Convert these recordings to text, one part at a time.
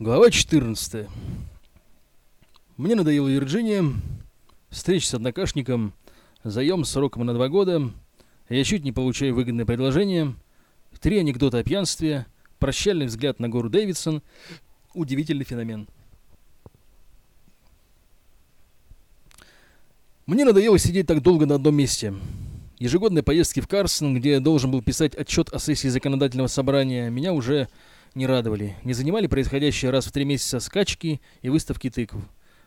Глава 14. Мне надоела Вирджиния, встреча с однокашником, заем сроком на два года, я чуть не получаю выгодное предложение, три анекдота о пьянстве, прощальный взгляд на гору Дэвидсон, удивительный феномен. Мне надоело сидеть так долго на одном месте. Ежегодные поездки в Карсон, где я должен был писать отчет о сессии законодательного собрания, меня уже не радовали. Не занимали происходящие раз в три месяца скачки и выставки тыкв.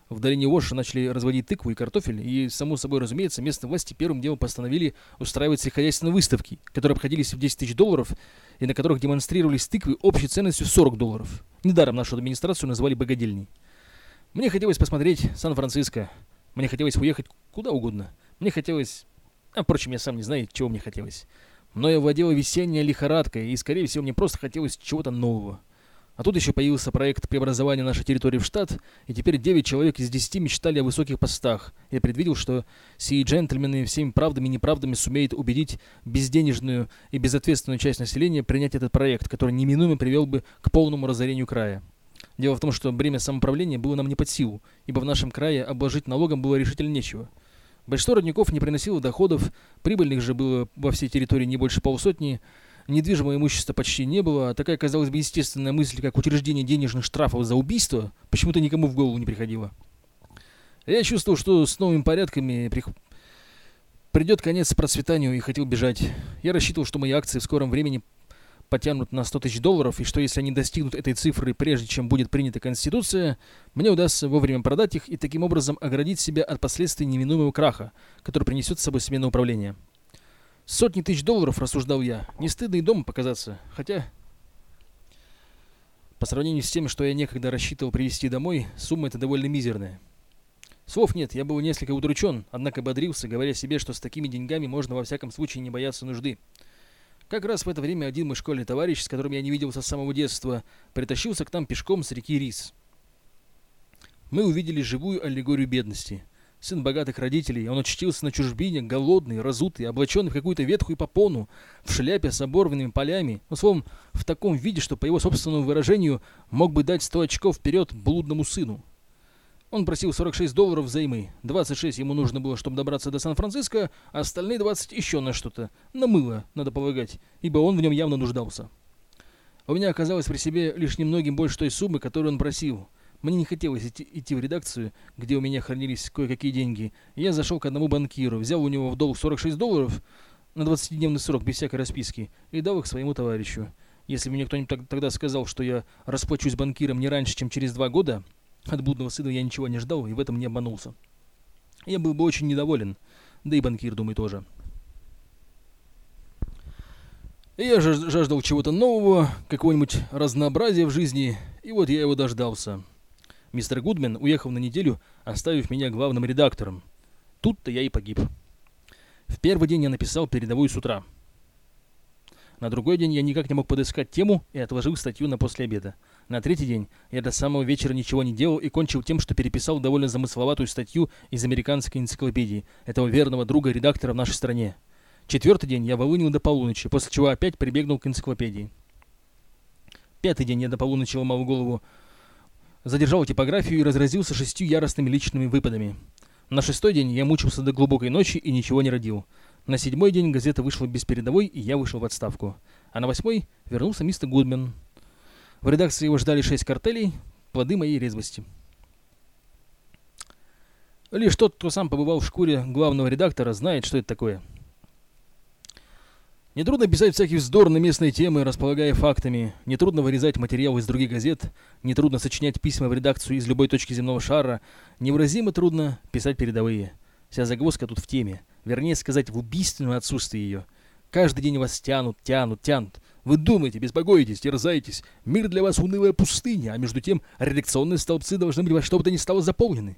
В долине Оша начали разводить тыкву и картофель, и, само собой разумеется, местные власти первым делом постановили устраивать сельскохозяйственные выставки, которые обходились в 10 тысяч долларов, и на которых демонстрировались тыквы общей ценностью 40 долларов. Недаром нашу администрацию называли богадельней. Мне хотелось посмотреть Сан-Франциско. Мне хотелось уехать куда угодно. Мне хотелось... А, впрочем, я сам не знаю, чего мне хотелось. Но я владела весенняя лихорадка, и, скорее всего, мне просто хотелось чего-то нового. А тут еще появился проект преобразования нашей территории в штат, и теперь 9 человек из 10 мечтали о высоких постах. Я предвидел, что сии джентльмены всеми правдами и неправдами сумеют убедить безденежную и безответственную часть населения принять этот проект, который неминуемо привел бы к полному разорению края. Дело в том, что бремя самоуправления было нам не под силу, ибо в нашем крае обложить налогом было решительно нечего. Большинство родников не приносило доходов, прибыльных же было во всей территории не больше полсотни, недвижимого имущества почти не было, а такая, казалось бы, естественная мысль, как учреждение денежных штрафов за убийство, почему-то никому в голову не приходила. Я чувствовал, что с новыми порядками при... придет конец процветанию и хотел бежать. Я рассчитывал, что мои акции в скором времени потянут на 100 тысяч долларов, и что если они достигнут этой цифры прежде, чем будет принята Конституция, мне удастся вовремя продать их и таким образом оградить себя от последствий неминуемого краха, который принесет с собой смена управления. Сотни тысяч долларов, рассуждал я, не стыдно и дома показаться, хотя... По сравнению с тем, что я некогда рассчитывал привезти домой, сумма эта довольно мизерная. Слов нет, я был несколько удручен, однако бодрился, говоря себе, что с такими деньгами можно во всяком случае не бояться нужды. Как раз в это время один мой школьный товарищ, с которым я не виделся с самого детства, притащился к нам пешком с реки Рис. Мы увидели живую аллегорию бедности. Сын богатых родителей, он очутился на чужбине, голодный, разутый, облаченный в какую-то ветхую попону, в шляпе с оборванными полями, ну, словом, в таком виде, что, по его собственному выражению, мог бы дать сто очков вперед блудному сыну. Он просил 46 долларов взаймы. 26 ему нужно было, чтобы добраться до Сан-Франциско, а остальные 20 еще на что-то. На мыло, надо полагать, ибо он в нем явно нуждался. У меня оказалось при себе лишь немногим больше той суммы, которую он просил. Мне не хотелось идти, идти в редакцию, где у меня хранились кое-какие деньги. Я зашел к одному банкиру, взял у него в долг 46 долларов на 20-дневный срок без всякой расписки и дал их своему товарищу. Если мне кто-нибудь тогда сказал, что я расплачусь банкиром не раньше, чем через два года, от блудного сына я ничего не ждал и в этом не обманулся. Я был бы очень недоволен, да и банкир, думаю, тоже. Я жаждал чего-то нового, какого-нибудь разнообразия в жизни, и вот я его дождался. Мистер Гудмен уехал на неделю, оставив меня главным редактором. Тут-то я и погиб. В первый день я написал передовую с утра. На другой день я никак не мог подыскать тему и отложил статью на после обеда. На третий день я до самого вечера ничего не делал и кончил тем, что переписал довольно замысловатую статью из американской энциклопедии, этого верного друга редактора в нашей стране. Четвертый день я волынил до полуночи, после чего опять прибегнул к энциклопедии. Пятый день я до полуночи ломал голову, задержал типографию и разразился шестью яростными личными выпадами. На шестой день я мучился до глубокой ночи и ничего не родил. На седьмой день газета вышла без передовой, и я вышел в отставку. А на восьмой вернулся мистер Гудмен, в редакции его ждали шесть картелей, плоды моей резвости. Лишь тот, кто сам побывал в шкуре главного редактора, знает, что это такое. Нетрудно писать всякие вздор на местные темы, располагая фактами. Нетрудно вырезать материал из других газет. Нетрудно сочинять письма в редакцию из любой точки земного шара. Невыразимо трудно писать передовые. Вся загвоздка тут в теме. Вернее сказать, в убийственном отсутствии ее. Каждый день вас тянут, тянут, тянут. Вы думаете, беспокоитесь, терзаетесь. Мир для вас унылая пустыня, а между тем редакционные столбцы должны быть во что бы то ни стало заполнены.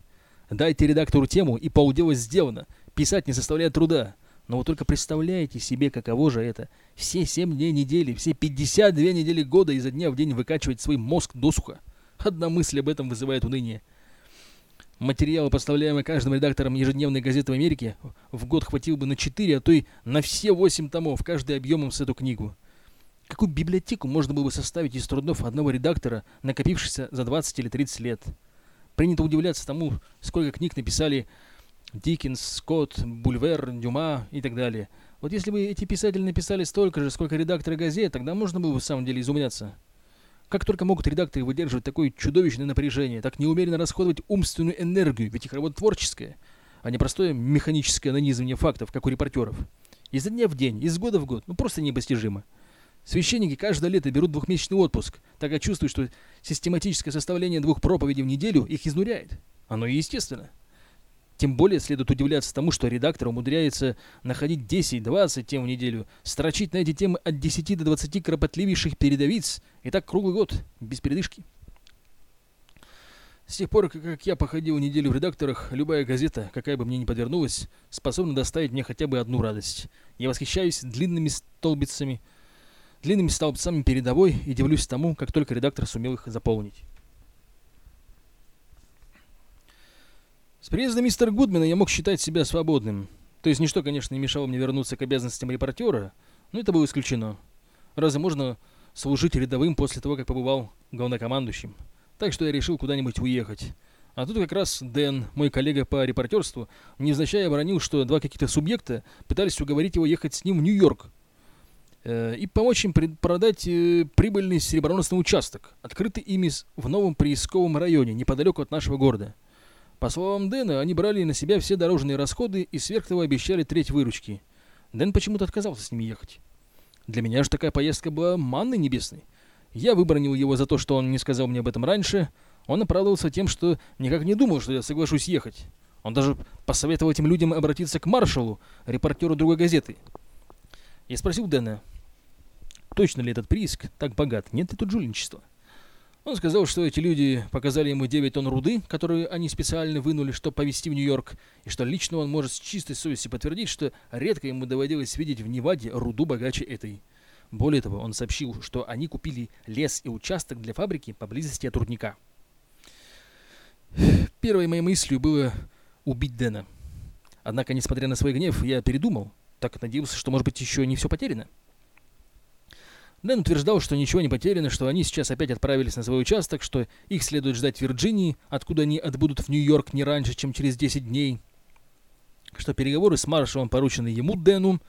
Дайте редактору тему, и полдела сделано. Писать не составляет труда. Но вы только представляете себе, каково же это. Все семь дней недели, все 52 недели года изо дня в день выкачивать свой мозг досуха. Одна мысль об этом вызывает уныние. Материалы, поставляемые каждым редактором ежедневной газеты в Америке, в год хватило бы на 4, а то и на все 8 томов, каждый объемом с эту книгу. Какую библиотеку можно было бы составить из трудов одного редактора, накопившихся за 20 или 30 лет? Принято удивляться тому, сколько книг написали Диккенс, Скотт, Бульвер, Дюма и так далее. Вот если бы эти писатели написали столько же, сколько редакторы газет, тогда можно было бы в самом деле изумляться. Как только могут редакторы выдерживать такое чудовищное напряжение, так неумеренно расходовать умственную энергию, ведь их работа творческая, а не простое механическое нанизывание фактов, как у репортеров. Изо дня в день, из года в год, ну просто непостижимо. Священники каждое лето берут двухмесячный отпуск, так как чувствуют, что систематическое составление двух проповедей в неделю их изнуряет. Оно и естественно. Тем более следует удивляться тому, что редактор умудряется находить 10-20 тем в неделю, строчить на эти темы от 10 до 20 кропотливейших передовиц, и так круглый год, без передышки. С тех пор, как я походил неделю в редакторах, любая газета, какая бы мне ни подвернулась, способна доставить мне хотя бы одну радость. Я восхищаюсь длинными столбицами, длинными столбцами передовой и дивлюсь тому, как только редактор сумел их заполнить. С приездом мистера Гудмена я мог считать себя свободным. То есть ничто, конечно, не мешало мне вернуться к обязанностям репортера, но это было исключено. Разве можно служить рядовым после того, как побывал главнокомандующим? Так что я решил куда-нибудь уехать. А тут как раз Дэн, мой коллега по репортерству, невзначай оборонил, что два каких-то субъекта пытались уговорить его ехать с ним в Нью-Йорк э, и помочь им продать э, прибыльный сереброносный участок, открытый ими в новом приисковом районе, неподалеку от нашего города. По словам Дэна, они брали на себя все дорожные расходы и сверх того обещали треть выручки. Дэн почему-то отказался с ними ехать. Для меня же такая поездка была манной небесной. Я выбронил его за то, что он не сказал мне об этом раньше. Он оправдывался тем, что никак не думал, что я соглашусь ехать. Он даже посоветовал этим людям обратиться к маршалу, репортеру другой газеты. Я спросил Дэна, точно ли этот прииск так богат, нет ли тут жульничества. Он сказал, что эти люди показали ему 9 тонн руды, которые они специально вынули, чтобы повезти в Нью-Йорк, и что лично он может с чистой совестью подтвердить, что редко ему доводилось видеть в Неваде руду богаче этой. Более того, он сообщил, что они купили лес и участок для фабрики поблизости от рудника. Первой моей мыслью было убить Дэна. Однако, несмотря на свой гнев, я передумал, так надеялся, что, может быть, еще не все потеряно. Дэн утверждал, что ничего не потеряно, что они сейчас опять отправились на свой участок, что их следует ждать в Вирджинии, откуда они отбудут в Нью-Йорк не раньше, чем через 10 дней, что переговоры с маршалом поручены ему, Дэну,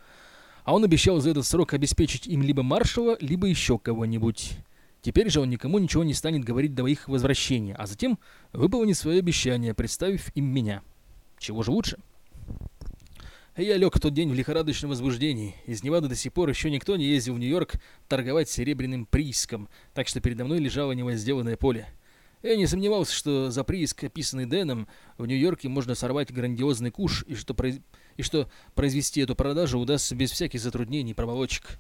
а он обещал за этот срок обеспечить им либо маршала, либо еще кого-нибудь. Теперь же он никому ничего не станет говорить до их возвращения, а затем выполнит свое обещание, представив им меня. Чего же лучше? Я лег в тот день в лихорадочном возбуждении. Из Невады до сих пор еще никто не ездил в Нью-Йорк торговать серебряным прииском, так что передо мной лежало невозделанное поле. Я не сомневался, что за прииск, описанный Дэном, в Нью-Йорке можно сорвать грандиозный куш, и что, произ... и что произвести эту продажу удастся без всяких затруднений проволочек.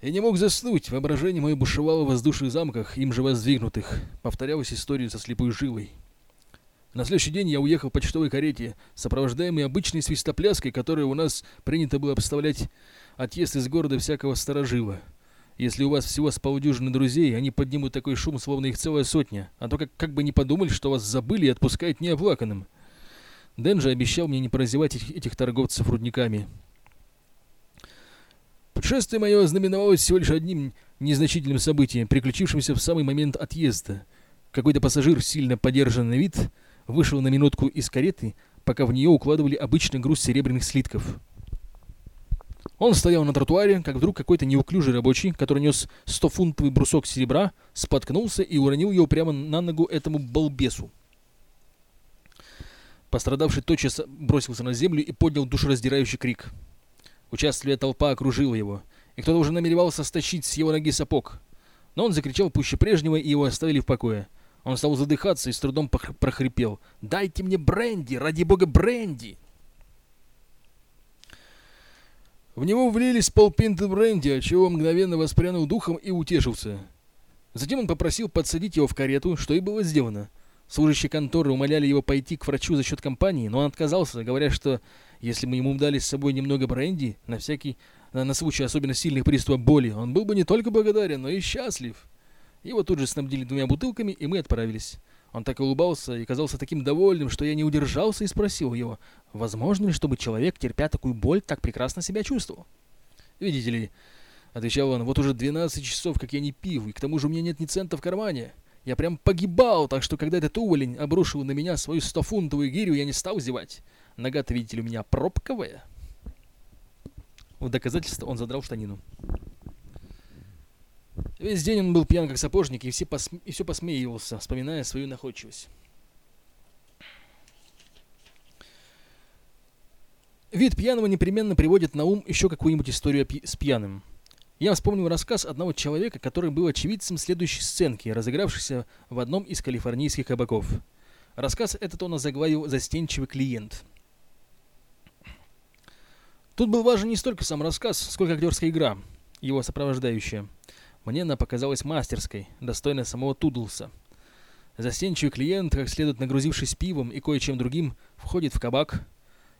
Я не мог заснуть, воображение мое бушевало в воздушных замках, им же воздвигнутых. Повторялась история со слепой жилой. На следующий день я уехал в почтовой карете, сопровождаемый обычной свистопляской, которой у нас принято было обставлять отъезд из города всякого сторожила. Если у вас всего с полудюжины друзей, они поднимут такой шум, словно их целая сотня, а то как, как бы не подумали, что вас забыли и отпускают неоплаканным. Дэн же обещал мне не прозевать этих, этих торговцев рудниками. Путешествие мое знаменовалось всего лишь одним незначительным событием, приключившимся в самый момент отъезда. Какой-то пассажир, сильно подержанный вид, вышел на минутку из кареты, пока в нее укладывали обычный груз серебряных слитков. Он стоял на тротуаре, как вдруг какой-то неуклюжий рабочий, который нес 100-фунтовый брусок серебра, споткнулся и уронил его прямо на ногу этому балбесу. Пострадавший тотчас бросился на землю и поднял душераздирающий крик. Участливая толпа окружила его, и кто-то уже намеревался стащить с его ноги сапог. Но он закричал пуще прежнего, и его оставили в покое. Он стал задыхаться и с трудом прохрипел. «Дайте мне бренди! Ради бога, бренди!» В него влились полпинты бренди, отчего мгновенно воспрянул духом и утешился. Затем он попросил подсадить его в карету, что и было сделано. Служащие конторы умоляли его пойти к врачу за счет компании, но он отказался, говоря, что если мы ему дали с собой немного бренди, на всякий, на случай особенно сильных приступов боли, он был бы не только благодарен, но и счастлив. Его тут же снабдили двумя бутылками, и мы отправились. Он так улыбался и казался таким довольным, что я не удержался и спросил его, возможно ли, чтобы человек, терпя такую боль, так прекрасно себя чувствовал. Видите ли, Отвечал он, вот уже 12 часов, как я не пил, и к тому же у меня нет ни цента в кармане. Я прям погибал, так что когда этот уволень обрушил на меня свою стофунтовую гирю, я не стал зевать. Нога-то, видите ли, у меня пробковая. В доказательство он задрал штанину. Весь день он был пьян как сапожник и, все посме... и все посмеивался, вспоминая свою находчивость. Вид пьяного непременно приводит на ум еще какую-нибудь историю с пьяным. Я вспомнил рассказ одного человека, который был очевидцем следующей сценки, разыгравшейся в одном из калифорнийских кабаков. Рассказ этот он озаглавил «Застенчивый клиент». Тут был важен не столько сам рассказ, сколько актерская игра, его сопровождающая. Мне она показалась мастерской, достойной самого Тудлса. Застенчивый клиент, как следует нагрузившись пивом и кое-чем другим, входит в кабак.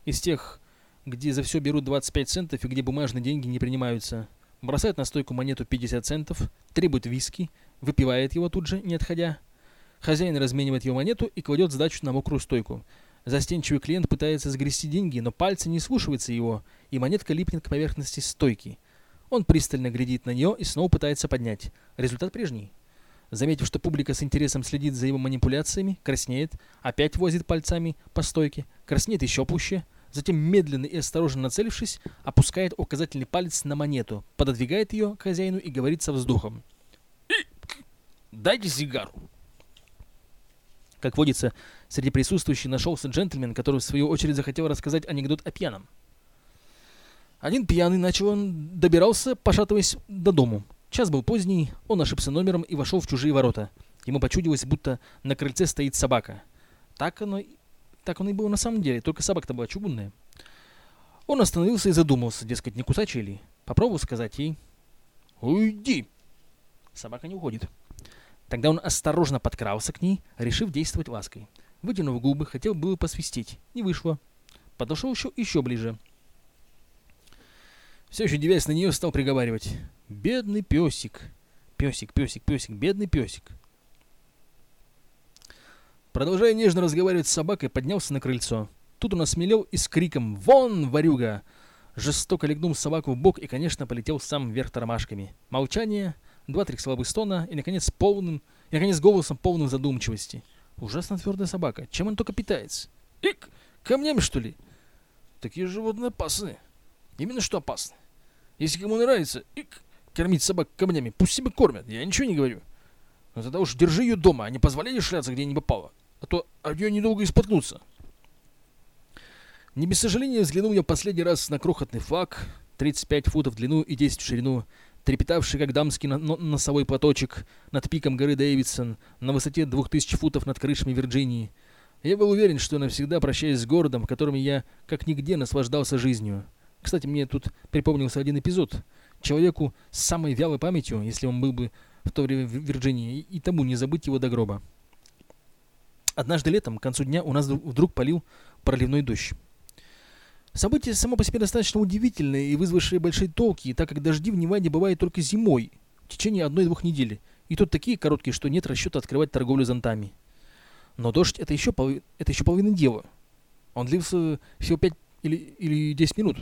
Из тех где за все берут 25 центов и где бумажные деньги не принимаются. Бросает на стойку монету 50 центов, требует виски, выпивает его тут же, не отходя. Хозяин разменивает его монету и кладет сдачу на мокрую стойку. Застенчивый клиент пытается сгрести деньги, но пальцы не слушаются его, и монетка липнет к поверхности стойки. Он пристально глядит на нее и снова пытается поднять. Результат прежний. Заметив, что публика с интересом следит за его манипуляциями, краснеет, опять возит пальцами по стойке, краснеет еще пуще – Затем, медленно и осторожно нацелившись, опускает указательный палец на монету, пододвигает ее к хозяину и говорит со вздохом. «Дайте сигару!» Как водится, среди присутствующих нашелся джентльмен, который в свою очередь захотел рассказать анекдот о пьяном. Один пьяный начал он добирался, пошатываясь до дому. Час был поздний, он ошибся номером и вошел в чужие ворота. Ему почудилось, будто на крыльце стоит собака. Так оно так он и был на самом деле, только собака-то была чугунная. Он остановился и задумался, дескать, не кусачий ли. Попробовал сказать ей «Уйди!». Собака не уходит. Тогда он осторожно подкрался к ней, решив действовать лаской. Вытянув губы, хотел было посвистеть. Не вышло. Подошел еще, еще ближе. Все еще девясь на нее, стал приговаривать. «Бедный песик! Песик, песик, песик, бедный песик!» Продолжая нежно разговаривать с собакой, поднялся на крыльцо. Тут он осмелел и с криком «Вон, ворюга!» жестоко легнул собаку в бок и, конечно, полетел сам вверх тормашками. Молчание, два-три слабых стона и, наконец, полным, и, наконец, голосом полным задумчивости. Ужасно твердая собака. Чем он только питается? Ик! Камнями, что ли? Такие животные опасны. Именно что опасны. Если кому нравится, ик, кормить собак камнями, пусть себе кормят. Я ничего не говорю. Но тогда уж держи ее дома, а не позволяй ей шляться, где не попало а то от нее недолго и споткнуться. Не без сожаления взглянул я последний раз на крохотный флаг, 35 футов в длину и 10 в ширину, трепетавший, как дамский носовой платочек, над пиком горы Дэвидсон, на высоте 2000 футов над крышами Вирджинии. Я был уверен, что навсегда прощаюсь с городом, в котором я как нигде наслаждался жизнью. Кстати, мне тут припомнился один эпизод. Человеку с самой вялой памятью, если он был бы в то время в Вирджинии, и тому не забыть его до гроба. Однажды летом, к концу дня, у нас вдруг полил проливной дождь. Событие само по себе достаточно удивительное и вызвавшее большие толки, так как дожди в Неваде бывают только зимой, в течение одной-двух недели. И тут такие короткие, что нет расчета открывать торговлю зонтами. Но дождь это еще, половина, это еще половина дела. Он длился всего 5 или, или 10 минут.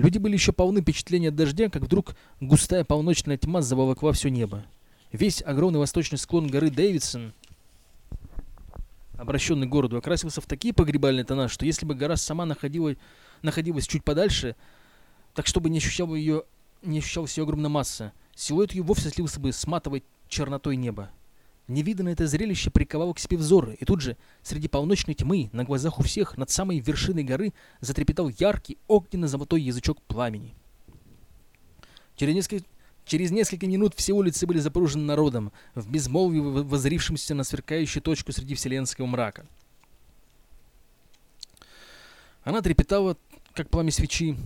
Люди были еще полны впечатления от дождя, как вдруг густая полночная тьма заволокла все небо. Весь огромный восточный склон горы Дэвидсон обращенный к городу, окрасился в такие погребальные тона, что если бы гора сама находилась, находилась чуть подальше, так чтобы не ощущал ее, не ощущалась ее огромная масса, силуэт ее вовсе слился бы с матовой чернотой неба. Невиданное это зрелище приковало к себе взоры, и тут же, среди полночной тьмы, на глазах у всех, над самой вершиной горы, затрепетал яркий огненно-золотой язычок пламени. Через несколько Через несколько минут все улицы были запружены народом, в безмолвии возрившимся на сверкающую точку среди вселенского мрака. Она трепетала, как пламя свечи,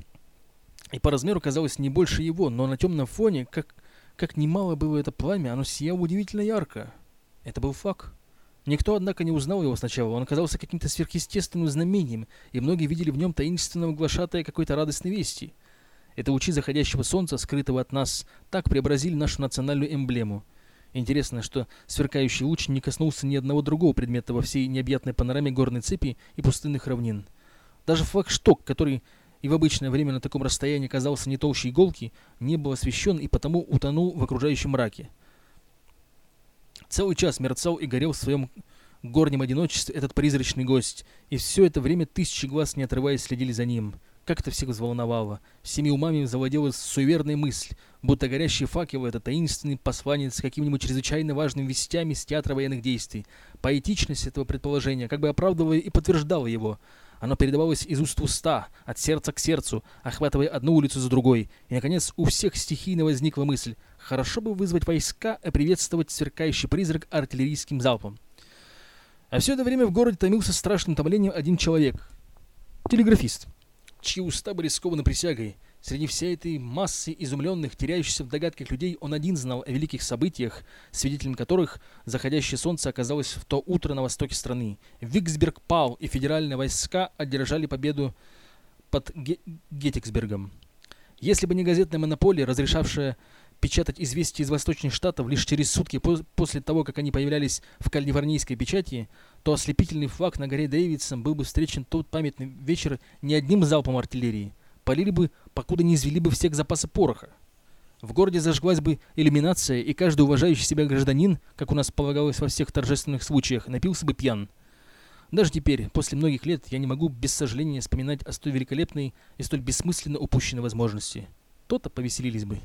и по размеру казалось не больше его, но на темном фоне, как, как немало было это пламя, оно сияло удивительно ярко. Это был факт. Никто, однако, не узнал его сначала, он оказался каким-то сверхъестественным знамением, и многие видели в нем таинственного глашатая какой-то радостной вести — это лучи заходящего солнца, скрытого от нас, так преобразили нашу национальную эмблему. Интересно, что сверкающий луч не коснулся ни одного другого предмета во всей необъятной панораме горной цепи и пустынных равнин. Даже флагшток, который и в обычное время на таком расстоянии казался не толще иголки, не был освещен и потому утонул в окружающем мраке. Целый час мерцал и горел в своем горнем одиночестве этот призрачный гость, и все это время тысячи глаз, не отрываясь, следили за ним. Как это всех взволновало. Всеми умами завладела суеверная мысль, будто горящий факел — это таинственный посланец с какими-нибудь чрезвычайно важными вестями с театра военных действий. Поэтичность этого предположения как бы оправдывала и подтверждала его. Оно передавалось из уст в уста, от сердца к сердцу, охватывая одну улицу за другой. И, наконец, у всех стихийно возникла мысль «хорошо бы вызвать войска и приветствовать сверкающий призрак артиллерийским залпом». А все это время в городе томился страшным томлением один человек — телеграфист чьи уста были скованы присягой. Среди всей этой массы изумленных, теряющихся в догадках людей, он один знал о великих событиях, свидетелем которых заходящее солнце оказалось в то утро на востоке страны. Виксберг пал, и федеральные войска одержали победу под Ге. Если бы не газетная монополия, разрешавшая печатать известия из Восточных Штатов лишь через сутки по после того, как они появлялись в калифорнийской печати, то ослепительный флаг на горе Дэвидсон был бы встречен тот памятный вечер не одним залпом артиллерии. Полили бы, покуда не извели бы всех запасы пороха. В городе зажглась бы иллюминация, и каждый уважающий себя гражданин, как у нас полагалось во всех торжественных случаях, напился бы пьян. Даже теперь, после многих лет, я не могу без сожаления вспоминать о столь великолепной и столь бессмысленно упущенной возможности. То-то повеселились бы.